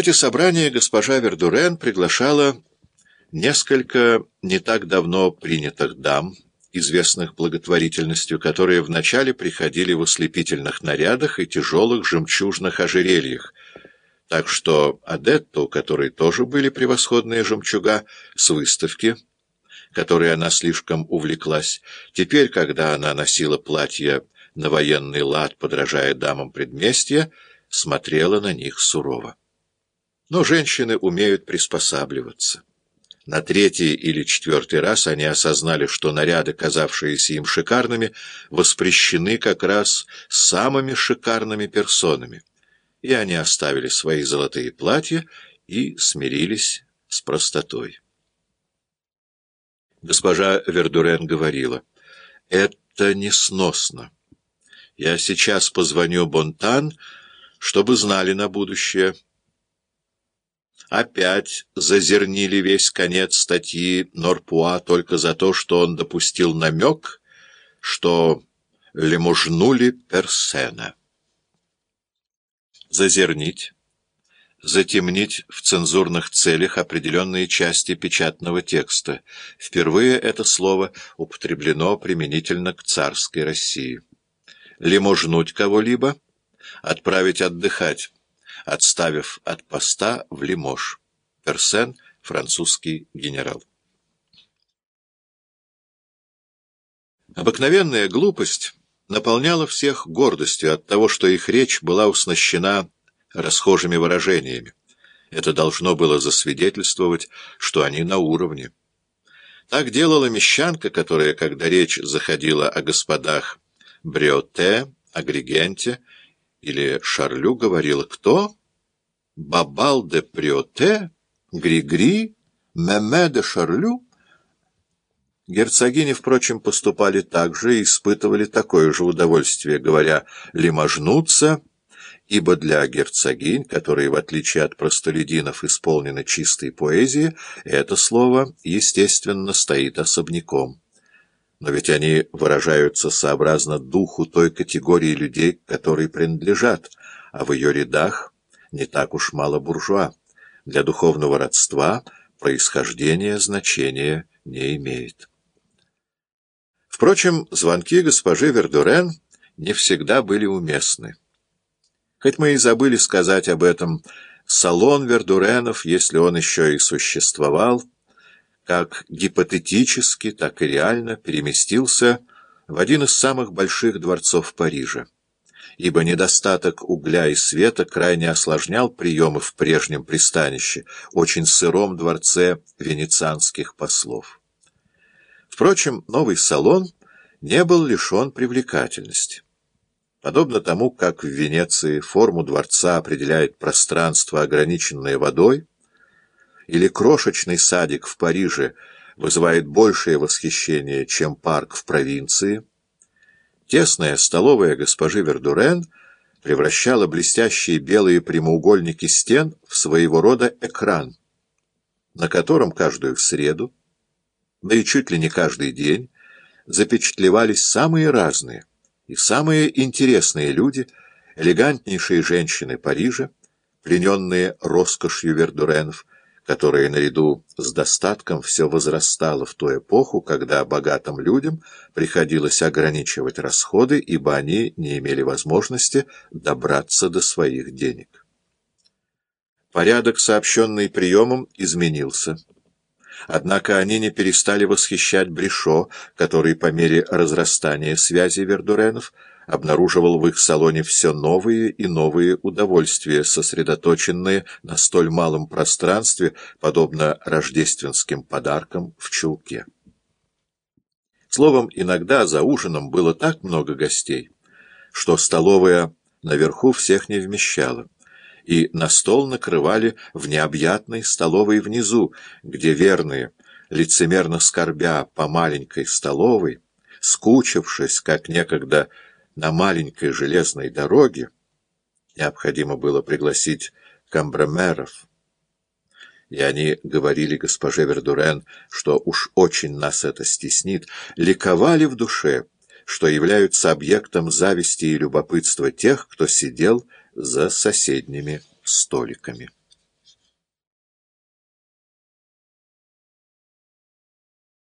эти собрания госпожа Вердурен приглашала несколько не так давно принятых дам, известных благотворительностью, которые вначале приходили в ослепительных нарядах и тяжелых жемчужных ожерельях, так что Адетту, у которой тоже были превосходные жемчуга, с выставки, которой она слишком увлеклась, теперь, когда она носила платье на военный лад, подражая дамам предместья, смотрела на них сурово. Но женщины умеют приспосабливаться. На третий или четвертый раз они осознали, что наряды, казавшиеся им шикарными, воспрещены как раз самыми шикарными персонами. И они оставили свои золотые платья и смирились с простотой. Госпожа Вердурен говорила, «Это несносно. Я сейчас позвоню Бонтан, чтобы знали на будущее». Опять зазернили весь конец статьи Норпуа только за то, что он допустил намек, что лемужнули персена. Зазернить, затемнить в цензурных целях определенные части печатного текста. Впервые это слово употреблено применительно к царской России. Лиможнуть кого-либо, отправить отдыхать отставив от поста в Лимож. Персен, французский генерал. Обыкновенная глупость наполняла всех гордостью от того, что их речь была уснащена расхожими выражениями. Это должно было засвидетельствовать, что они на уровне. Так делала мещанка, которая, когда речь заходила о господах Бриоте, Агригенте или Шарлю, говорила «Кто?» Бабал де Приоте, Григри, Меме де Шарлю. Герцогини, впрочем, поступали так же и испытывали такое же удовольствие, говоря «лиможнуться», ибо для герцогинь, которые, в отличие от простолюдинов, исполнены чистой поэзией, это слово, естественно, стоит особняком. Но ведь они выражаются сообразно духу той категории людей, которой принадлежат, а в ее рядах не так уж мало буржуа. Для духовного родства происхождение значения не имеет. Впрочем, звонки госпожи Вердурен не всегда были уместны. Хоть мы и забыли сказать об этом, салон Вердуренов, если он еще и существовал, как гипотетически, так и реально переместился в один из самых больших дворцов Парижа ибо недостаток угля и света крайне осложнял приемы в прежнем пристанище, очень сыром дворце венецианских послов. Впрочем, новый салон не был лишен привлекательности. Подобно тому, как в Венеции форму дворца определяет пространство, ограниченное водой, или крошечный садик в Париже вызывает большее восхищение, чем парк в провинции – Тесная столовая госпожи Вердурен превращала блестящие белые прямоугольники стен в своего рода экран, на котором каждую среду, да и чуть ли не каждый день, запечатлевались самые разные и самые интересные люди, элегантнейшие женщины Парижа, плененные роскошью Вердуренов, которое наряду с достатком все возрастало в ту эпоху, когда богатым людям приходилось ограничивать расходы, ибо они не имели возможности добраться до своих денег. Порядок, сообщенный приемом, изменился. Однако они не перестали восхищать Брешо, который по мере разрастания связи Вердуренов обнаруживал в их салоне все новые и новые удовольствия, сосредоточенные на столь малом пространстве, подобно рождественским подаркам в чулке. Словом, иногда за ужином было так много гостей, что столовая наверху всех не вмещала, и на стол накрывали в необъятной столовой внизу, где верные, лицемерно скорбя по маленькой столовой, скучившись, как некогда на маленькой железной дороге необходимо было пригласить камбромеров, и они говорили госпоже Вердурен, что уж очень нас это стеснит, ликовали в душе, что являются объектом зависти и любопытства тех, кто сидел за соседними столиками.